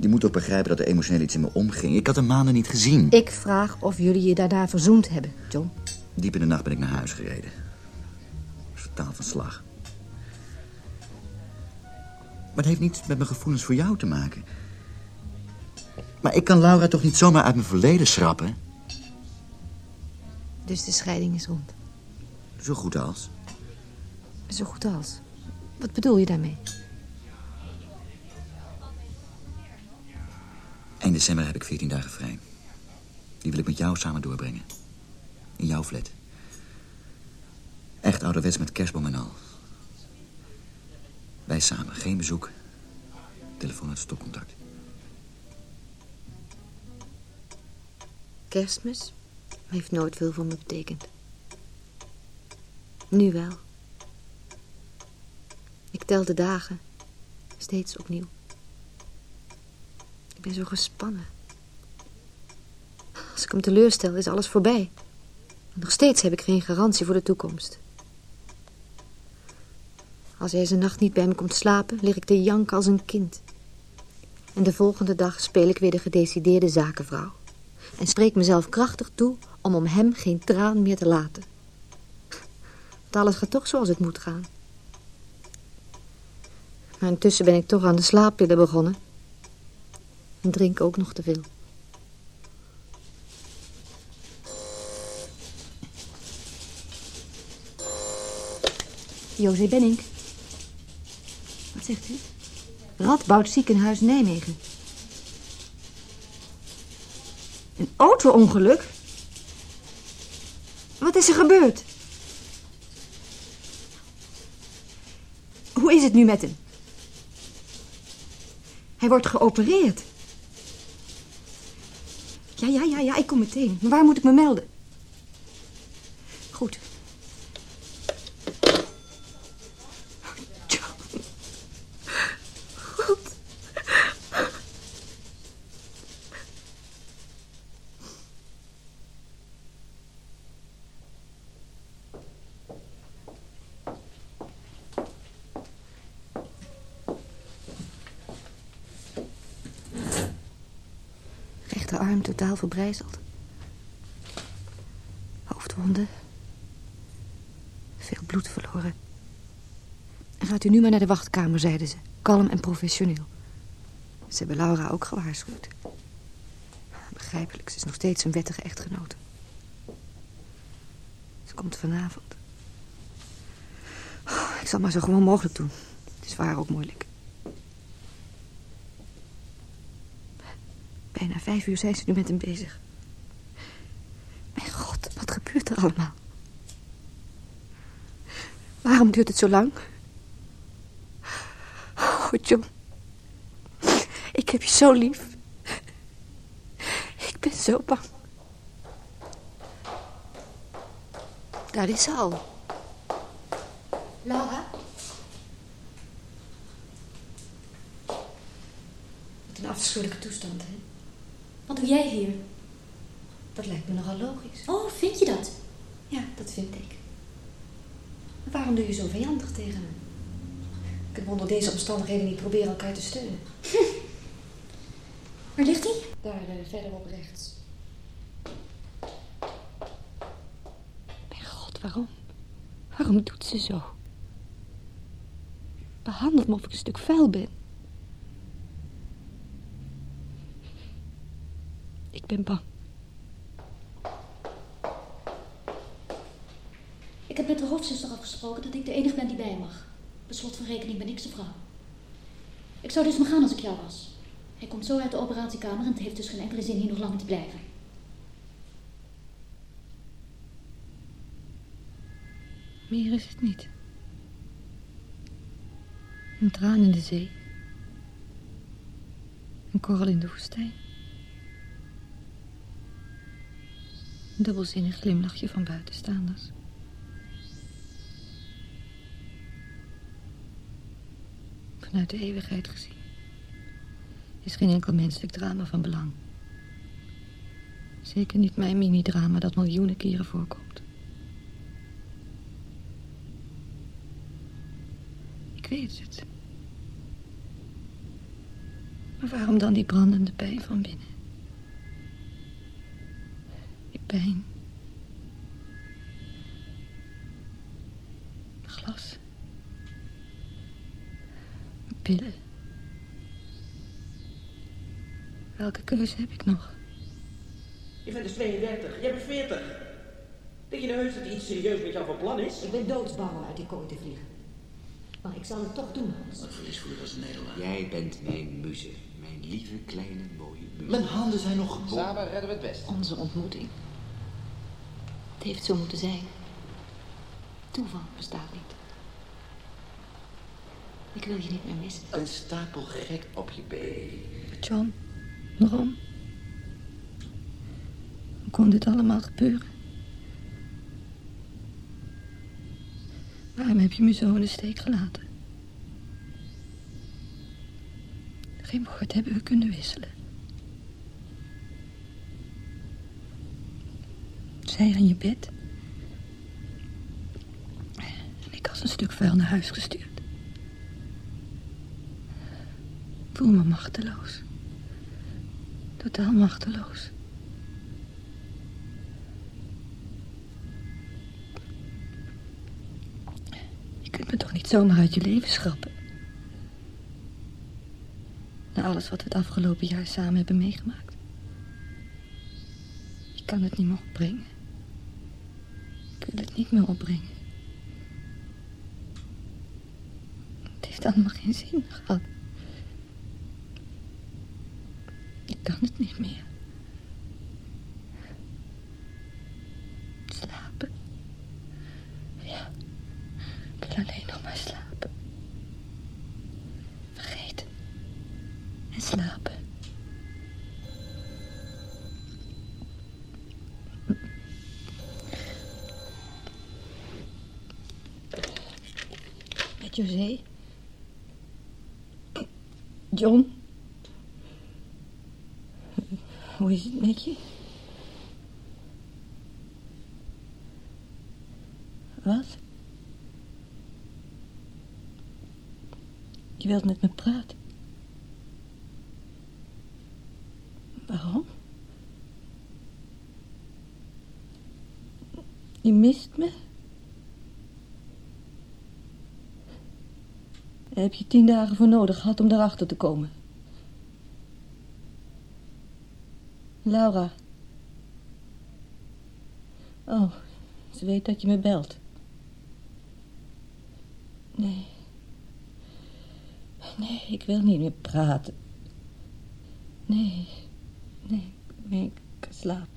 Je moet ook begrijpen dat er emotioneel iets in me omging. Ik had haar maanden niet gezien. Ik vraag of jullie je daarna verzoend hebben, John. Diep in de nacht ben ik naar huis gereden. Totaal van slag. Maar het heeft niets met mijn gevoelens voor jou te maken. Maar ik kan Laura toch niet zomaar uit mijn verleden schrappen? Dus de scheiding is rond. Zo goed als. Zo goed als. Wat bedoel je daarmee? December heb ik 14 dagen vrij. Die wil ik met jou samen doorbrengen. In jouw flat. Echt ouderwets met kerstboom en al. Wij samen, geen bezoek. Telefoon uit stopcontact. Kerstmis heeft nooit veel voor me betekend. Nu wel. Ik tel de dagen. Steeds opnieuw. Ben zo gespannen. Als ik hem teleurstel, is alles voorbij. Nog steeds heb ik geen garantie voor de toekomst. Als hij zijn nacht niet bij me komt slapen, lig ik te janken als een kind. En de volgende dag speel ik weer de gedecideerde zakenvrouw. En spreek mezelf krachtig toe om om hem geen traan meer te laten. Want alles gaat toch zoals het moet gaan. Maar intussen ben ik toch aan de slaappillen begonnen. En drink ook nog te veel. José Benning. Wat zegt u? Radboud ziekenhuis Nijmegen. Een auto-ongeluk? Wat is er gebeurd? Hoe is het nu met hem? Hij wordt geopereerd. Ja, ja, ja, ja, ik kom meteen. Maar waar moet ik me melden? Goed. John. Goed. Rechterarm totaal verbrijzeld. Hoofdwonden. Veel bloed verloren. En gaat u nu maar naar de wachtkamer, zeiden ze. Kalm en professioneel. Ze hebben Laura ook gewaarschuwd. Begrijpelijk, ze is nog steeds een wettige echtgenote. Ze komt vanavond. Oh, ik zal maar zo gewoon mogelijk doen. Het is waar ook moeilijk. vijf uur zijn ze nu met hem bezig. Mijn god, wat gebeurt er allemaal? Waarom duurt het zo lang? Oh, John. Ik heb je zo lief. Ik ben zo bang. Daar is ze al. Laura? Wat een afschuwelijke toestand, hè? Wat doe jij hier? Dat lijkt me nogal logisch. Oh, vind je dat? Ja, dat vind ik. Maar waarom doe je zo vijandig tegen me? Kunnen we onder deze omstandigheden niet proberen elkaar te steunen? Waar ligt hij? Daar uh, verderop rechts. Mijn god, waarom? Waarom doet ze zo? Behandelt me of ik een stuk vuil ben. Ben bang. Ik heb met de hoofdzuster afgesproken dat ik de enige ben die bij mag. Per slot van rekening ben ik zijn vrouw. Ik zou dus maar gaan als ik jou was. Hij komt zo uit de operatiekamer en het heeft dus geen enkele zin hier nog langer te blijven. Meer is het niet. Een traan in de zee. Een korrel in de woestijn. Een dubbelzinnig glimlachje van buitenstaanders. Vanuit de eeuwigheid gezien is geen enkel menselijk drama van belang. Zeker niet mijn mini-drama dat miljoenen keren voorkomt. Ik weet het. Maar waarom dan die brandende pijn van binnen? Pijn. Glas. Pillen. Welke keuze heb ik nog? Je bent dus 32, jij bent 40. Denk je nou heus dat iets serieus met jou van plan is? Ik ben doodsbang uit die kooi te vliegen. Maar ik zal het toch doen, Hans. Dat verlies voelen als een nederlaag. Jij bent mijn muze. Mijn lieve, kleine, mooie muze. Mijn handen zijn nog gebonden. Samen redden we het best. Onze ontmoeting. Het heeft zo moeten zijn. Toeval bestaat niet. Ik wil je niet meer missen. Een stapel gek op je been. John, waarom? Hoe kon dit allemaal gebeuren? Waarom heb je me zo in de steek gelaten? Geen woord hebben we kunnen wisselen. Zij aan je bed. En ik als een stuk vuil naar huis gestuurd. Ik voel me machteloos. Totaal machteloos. Je kunt me toch niet zomaar uit je leven schrappen? Na alles wat we het afgelopen jaar samen hebben meegemaakt. Je kan het niet meer opbrengen. Ik wil het niet meer opbrengen. Het heeft allemaal geen zin gehad. Ik kan het niet meer. Slapen. Ja, ik wil alleen nog maar slapen. Vergeten. En slapen. José. John. Hoe is het met je? Wat? Je wilt met me praten. Waarom? Je mist me? Daar heb je tien dagen voor nodig gehad om daarachter te komen. Laura. Oh, ze weet dat je me belt. Nee. Nee, ik wil niet meer praten. Nee, nee, nee, ik slaap.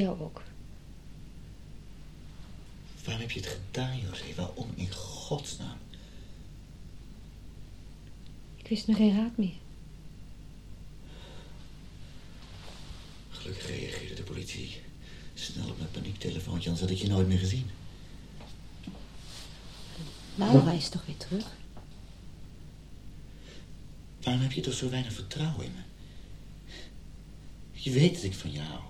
Jou ook. Waarom heb je het gedaan, José? Waarom in godsnaam? Ik wist nog geen raad meer. Gelukkig reageerde de politie snel op mijn paniektelefoontje, anders had ik je nooit meer gezien. Laura is toch weer terug? Waarom heb je toch zo weinig vertrouwen in me? Je weet dat ik van je hou.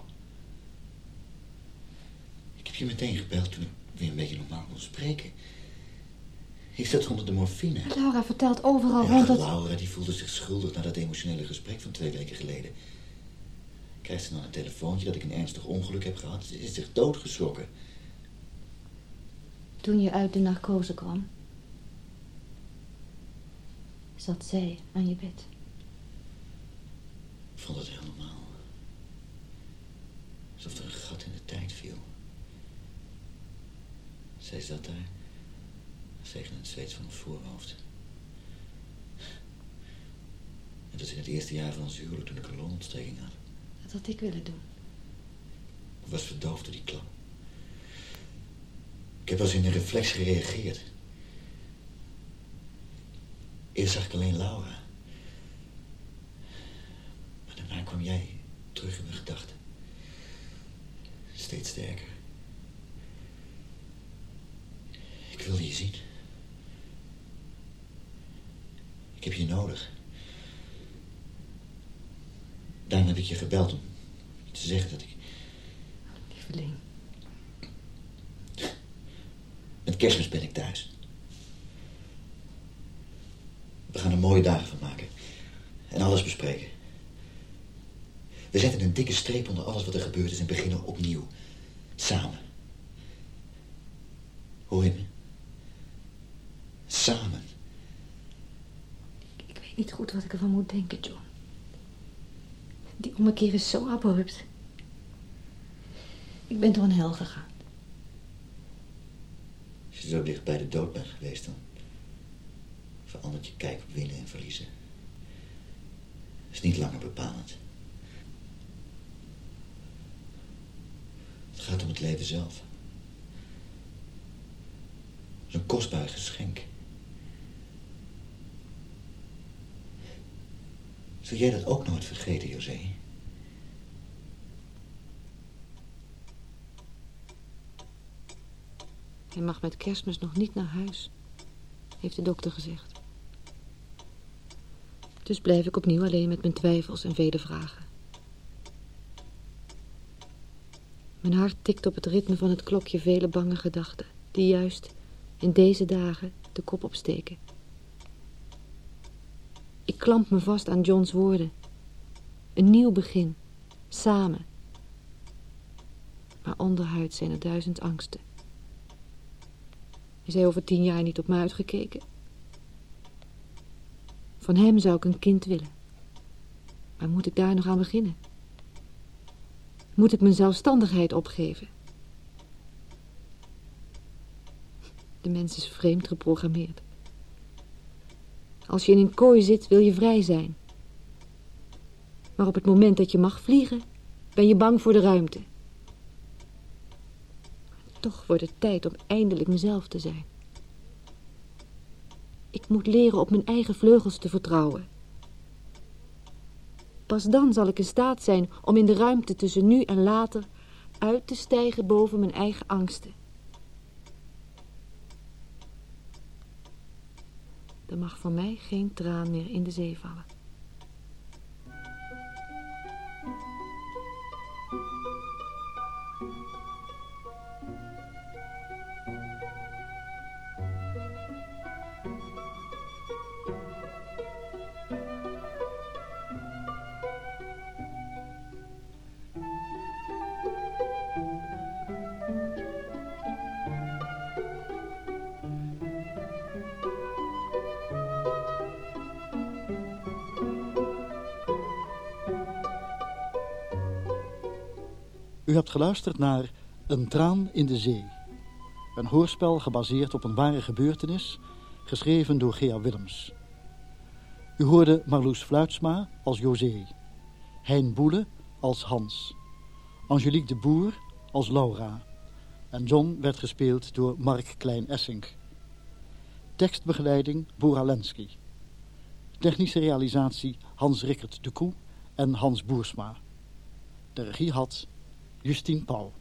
Je meteen gebeld toen ik weer een beetje normaal kon spreken. Ik zat onder de morfine. Laura vertelt overal rond dat... Laura die voelde zich schuldig na dat emotionele gesprek van twee weken geleden. Krijgt ze dan een telefoontje dat ik een ernstig ongeluk heb gehad? Ze is zich doodgeschrokken. Toen je uit de narcose kwam... zat zij aan je bed. Ik vond het heel normaal. Alsof er een gat in de tijd viel. Zij zat daar, tegen het zweet van mijn voorhoofd. Het was in het eerste jaar van ons huwelijk toen ik een longontsteking had. Dat had ik willen doen. Ik was verdoofd door die klap. Ik heb als in een reflex gereageerd. Eerst zag ik alleen Laura. Maar daarna kwam jij terug in mijn gedachten. Steeds sterker. Ik wilde je zien. Ik heb je nodig. Daarom heb ik je gebeld om te zeggen dat ik... Lieveling. Met kerstmis ben ik thuis. We gaan er mooie dagen van maken. En alles bespreken. We zetten een dikke streep onder alles wat er gebeurd is en beginnen opnieuw. Samen. Hoor je me? Samen. Ik weet niet goed wat ik ervan moet denken, John. Die ommekeer is zo abrupt. Ik ben door een hel gegaan. Als je zo dicht bij de dood bent geweest, dan verandert je kijk op winnen en verliezen. is niet langer bepalend. Het gaat om het leven zelf. Het is een kostbaar geschenk. Zul jij dat ook nooit vergeten, José? Hij mag met kerstmis nog niet naar huis, heeft de dokter gezegd. Dus blijf ik opnieuw alleen met mijn twijfels en vele vragen. Mijn hart tikt op het ritme van het klokje vele bange gedachten... die juist in deze dagen de kop opsteken. Ik klamp me vast aan John's woorden. Een nieuw begin, samen. Maar onderhuid zijn er duizend angsten. Is hij over tien jaar niet op me uitgekeken? Van hem zou ik een kind willen. Maar moet ik daar nog aan beginnen? Moet ik mijn zelfstandigheid opgeven? De mens is vreemd geprogrammeerd. Als je in een kooi zit, wil je vrij zijn. Maar op het moment dat je mag vliegen, ben je bang voor de ruimte. Toch wordt het tijd om eindelijk mezelf te zijn. Ik moet leren op mijn eigen vleugels te vertrouwen. Pas dan zal ik in staat zijn om in de ruimte tussen nu en later uit te stijgen boven mijn eigen angsten. Er mag van mij geen traan meer in de zee vallen. U hebt geluisterd naar Een traan in de zee. Een hoorspel gebaseerd op een ware gebeurtenis, geschreven door Gea Willems. U hoorde Marloes Fluitsma als José, Hein Boele als Hans, Angelique de Boer als Laura en John werd gespeeld door Mark Klein-Essink. Tekstbegeleiding Bora Lensky. Technische realisatie Hans Rickert de Koe en Hans Boersma. De regie had Justin Paul.